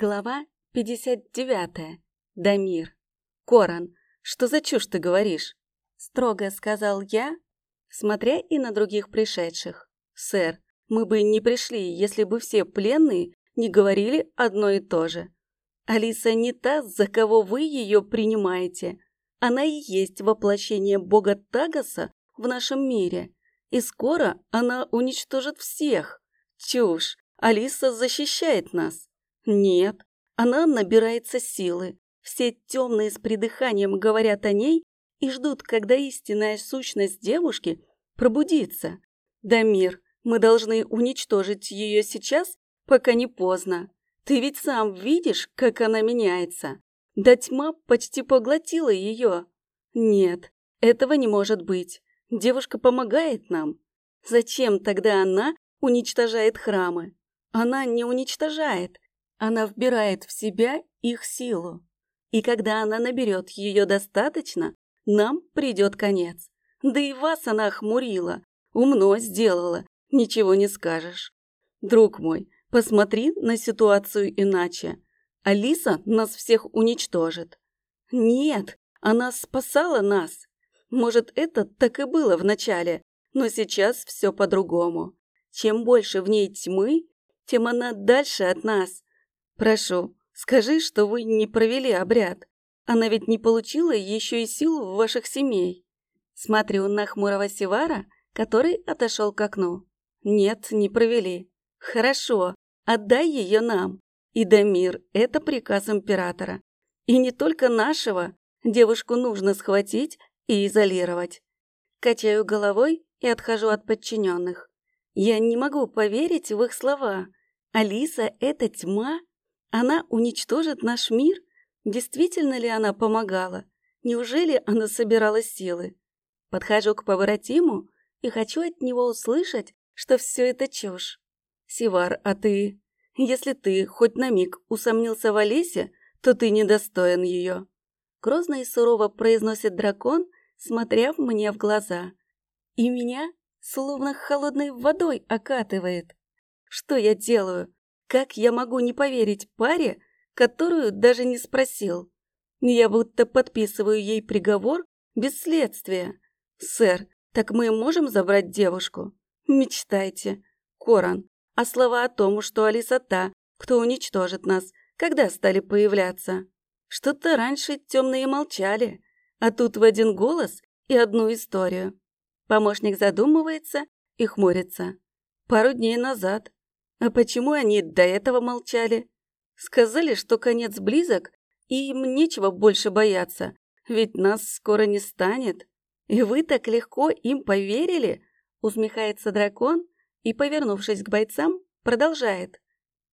Глава 59. Дамир. «Коран, что за чушь ты говоришь?» Строго сказал я, смотря и на других пришедших. «Сэр, мы бы не пришли, если бы все пленные не говорили одно и то же. Алиса не та, за кого вы ее принимаете. Она и есть воплощение бога Тагаса в нашем мире. И скоро она уничтожит всех. Чушь! Алиса защищает нас. Нет, она набирается силы. Все темные с придыханием говорят о ней и ждут, когда истинная сущность девушки пробудится. Дамир, мы должны уничтожить ее сейчас, пока не поздно. Ты ведь сам видишь, как она меняется. Да тьма почти поглотила ее. Нет, этого не может быть. Девушка помогает нам. Зачем тогда она уничтожает храмы? Она не уничтожает. Она вбирает в себя их силу. И когда она наберет ее достаточно, нам придет конец. Да и вас она охмурила, умно сделала, ничего не скажешь. Друг мой, посмотри на ситуацию иначе. Алиса нас всех уничтожит. Нет, она спасала нас. Может, это так и было вначале, но сейчас все по-другому. Чем больше в ней тьмы, тем она дальше от нас, Прошу, скажи, что вы не провели обряд. Она ведь не получила еще и силу в ваших семей. Смотрю на хмурого Севара, который отошел к окну. Нет, не провели. Хорошо, отдай ее нам. И Дамир, это приказ императора. И не только нашего. Девушку нужно схватить и изолировать. Качаю головой и отхожу от подчиненных. Я не могу поверить в их слова. Алиса — это тьма она уничтожит наш мир? Действительно ли она помогала? Неужели она собирала силы? Подхожу к поворотиму и хочу от него услышать, что все это чушь. Сивар, а ты? Если ты хоть на миг усомнился в Олесе, то ты недостоин ее. Грозно и сурово произносит дракон, смотря мне в глаза. И меня словно холодной водой окатывает. Что я делаю? Как я могу не поверить паре, которую даже не спросил? Я будто подписываю ей приговор без следствия. Сэр, так мы можем забрать девушку? Мечтайте. Коран, а слова о том, что Алиса та, кто уничтожит нас, когда стали появляться? Что-то раньше темные молчали, а тут в один голос и одну историю. Помощник задумывается и хмурится. Пару дней назад а почему они до этого молчали? Сказали, что конец близок, и им нечего больше бояться, ведь нас скоро не станет. И вы так легко им поверили? Усмехается дракон и, повернувшись к бойцам, продолжает.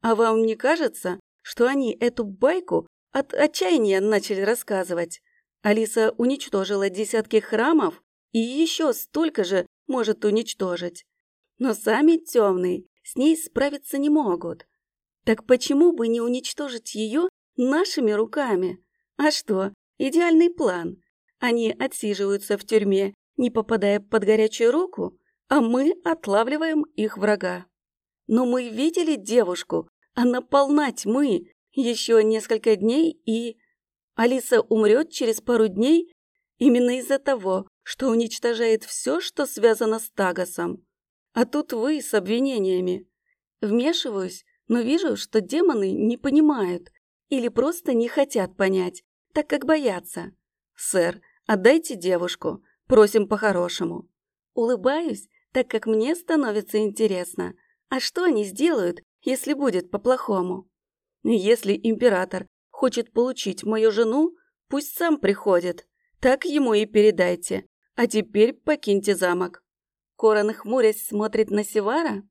А вам не кажется, что они эту байку от отчаяния начали рассказывать? Алиса уничтожила десятки храмов и еще столько же может уничтожить. Но сами темные с ней справиться не могут. Так почему бы не уничтожить ее нашими руками? А что, идеальный план. Они отсиживаются в тюрьме, не попадая под горячую руку, а мы отлавливаем их врага. Но мы видели девушку, она полна тьмы, еще несколько дней и... Алиса умрет через пару дней именно из-за того, что уничтожает все, что связано с Тагосом. А тут вы с обвинениями. Вмешиваюсь, но вижу, что демоны не понимают или просто не хотят понять, так как боятся. «Сэр, отдайте девушку, просим по-хорошему». Улыбаюсь, так как мне становится интересно. А что они сделают, если будет по-плохому? Если император хочет получить мою жену, пусть сам приходит. Так ему и передайте. А теперь покиньте замок. Корон, хмурясь, смотрит на Севара,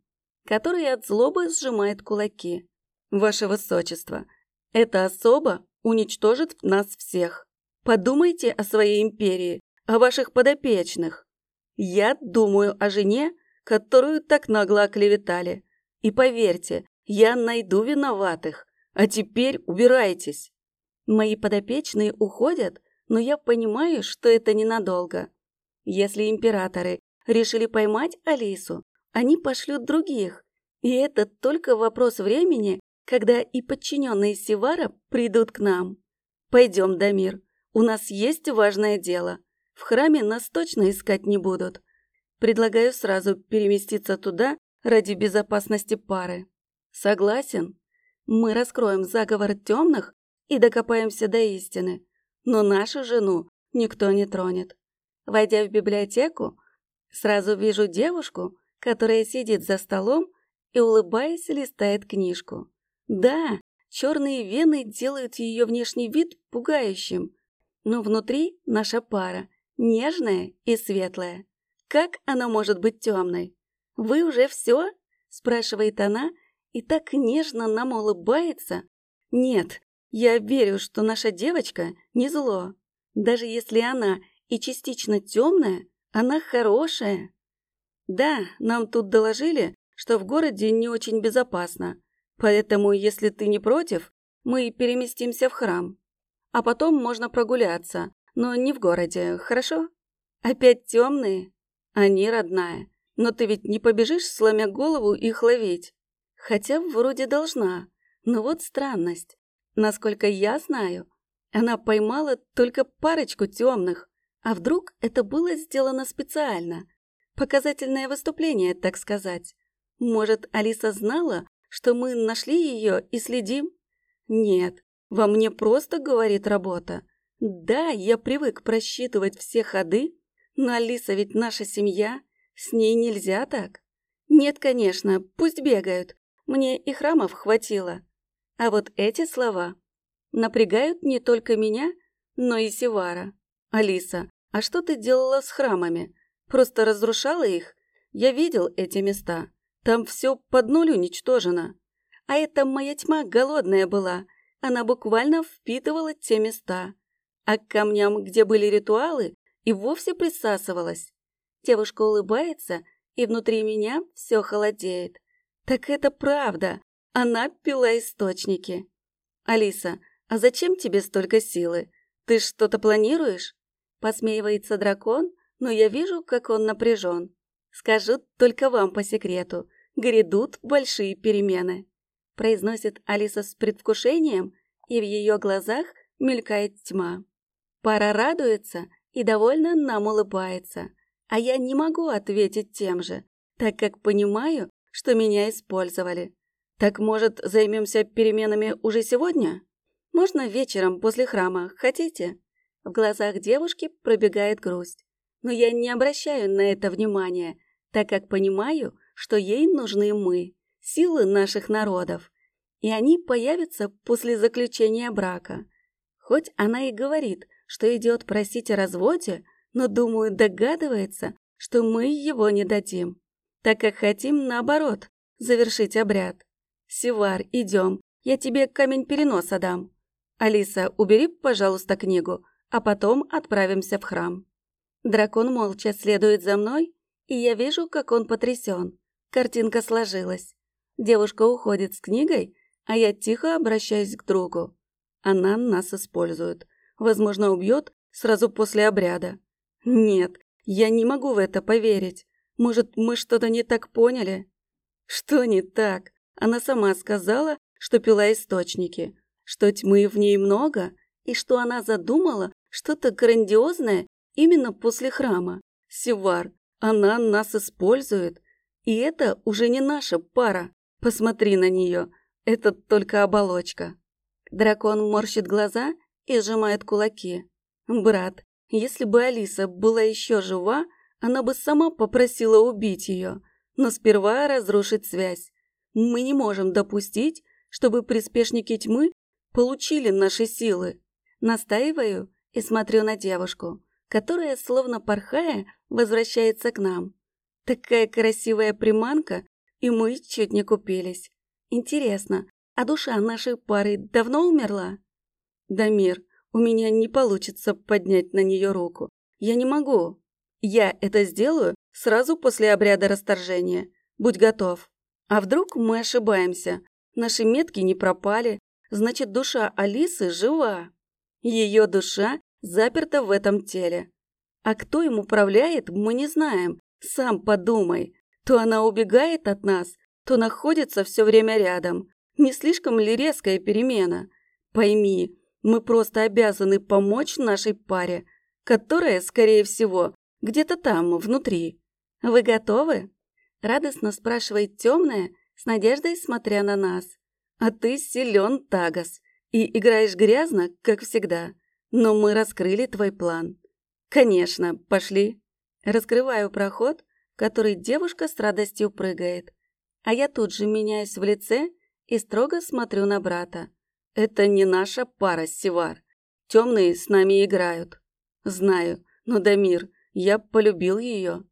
который от злобы сжимает кулаки. «Ваше Высочество, эта особа уничтожит нас всех. Подумайте о своей империи, о ваших подопечных. Я думаю о жене, которую так нагло оклеветали. И поверьте, я найду виноватых. А теперь убирайтесь». Мои подопечные уходят, но я понимаю, что это ненадолго. Если императоры решили поймать Алису, они пошлют других. И это только вопрос времени, когда и подчиненные Севара придут к нам. Пойдем, Дамир, у нас есть важное дело. В храме нас точно искать не будут. Предлагаю сразу переместиться туда ради безопасности пары. Согласен? Мы раскроем заговор темных и докопаемся до истины. Но нашу жену никто не тронет. Войдя в библиотеку, сразу вижу девушку, которая сидит за столом и, улыбаясь, листает книжку. Да, черные вены делают ее внешний вид пугающим, но внутри наша пара, нежная и светлая. Как она может быть темной? Вы уже все? спрашивает она и так нежно нам улыбается. Нет, я верю, что наша девочка не зло. Даже если она и частично темная, она хорошая. Да, нам тут доложили, что в городе не очень безопасно, поэтому, если ты не против, мы переместимся в храм. А потом можно прогуляться, но не в городе, хорошо? Опять темные? Они родная. Но ты ведь не побежишь, сломя голову, их ловить? Хотя вроде должна. Но вот странность. Насколько я знаю, она поймала только парочку темных. А вдруг это было сделано специально? Показательное выступление, так сказать. Может, Алиса знала, что мы нашли ее и следим? Нет, во мне просто говорит работа. Да, я привык просчитывать все ходы, но Алиса ведь наша семья, с ней нельзя так. Нет, конечно, пусть бегают, мне и храмов хватило. А вот эти слова напрягают не только меня, но и Севара. Алиса, а что ты делала с храмами? Просто разрушала их? Я видел эти места. Там все под нуль уничтожено. А эта моя тьма голодная была. Она буквально впитывала те места. А к камням, где были ритуалы, и вовсе присасывалась. Девушка улыбается, и внутри меня все холодеет. Так это правда. Она пила источники. Алиса, а зачем тебе столько силы? Ты что-то планируешь? Посмеивается дракон, но я вижу, как он напряжен. Скажу только вам по секрету. Грядут большие перемены. Произносит Алиса с предвкушением, и в ее глазах мелькает тьма. Пара радуется и довольно нам улыбается. А я не могу ответить тем же, так как понимаю, что меня использовали. Так, может, займемся переменами уже сегодня? Можно вечером после храма, хотите? В глазах девушки пробегает грусть. Но я не обращаю на это внимания, так как понимаю, что ей нужны мы, силы наших народов. И они появятся после заключения брака. Хоть она и говорит, что идет просить о разводе, но, думаю, догадывается, что мы его не дадим, так как хотим, наоборот, завершить обряд. Сивар, идем, я тебе камень переноса дам. Алиса, убери, пожалуйста, книгу, а потом отправимся в храм. Дракон молча следует за мной, и я вижу, как он потрясен. Картинка сложилась. Девушка уходит с книгой, а я тихо обращаюсь к другу. Она нас использует возможно, убьет сразу после обряда. Нет, я не могу в это поверить. Может, мы что-то не так поняли? Что не так? Она сама сказала, что пила источники, что тьмы в ней много, и что она задумала что-то грандиозное именно после храма. Сивар, она нас использует. И это уже не наша пара. Посмотри на нее. Это только оболочка. Дракон морщит глаза и сжимает кулаки. Брат, если бы Алиса была еще жива, она бы сама попросила убить ее, но сперва разрушить связь. Мы не можем допустить, чтобы приспешники тьмы получили наши силы. Настаиваю и смотрю на девушку, которая, словно порхая, возвращается к нам. Такая красивая приманка, и мы чуть не купились. Интересно, а душа нашей пары давно умерла? «Дамир, у меня не получится поднять на нее руку. Я не могу. Я это сделаю сразу после обряда расторжения. Будь готов. А вдруг мы ошибаемся? Наши метки не пропали. Значит, душа Алисы жива. Ее душа заперта в этом теле. А кто им управляет, мы не знаем. Сам подумай. То она убегает от нас, то находится все время рядом. Не слишком ли резкая перемена? Пойми, мы просто обязаны помочь нашей паре, которая, скорее всего, где-то там, внутри. Вы готовы? Радостно спрашивает темная, с надеждой смотря на нас. А ты силен, Тагас, и играешь грязно, как всегда. Но мы раскрыли твой план. Конечно, пошли. Раскрываю проход, который девушка с радостью прыгает. А я тут же меняюсь в лице и строго смотрю на брата. Это не наша пара, Сивар. Темные с нами играют. Знаю, но Дамир, я полюбил ее.